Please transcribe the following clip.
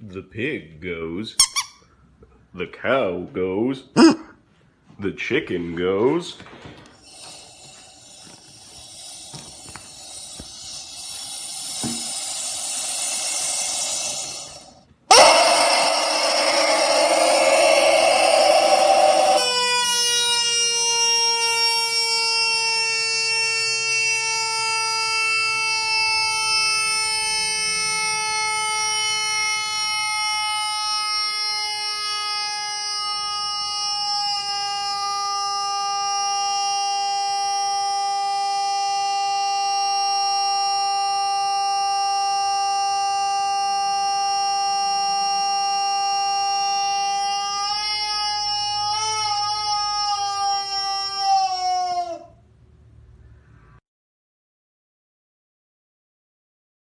The pig goes. The cow goes. The chicken goes.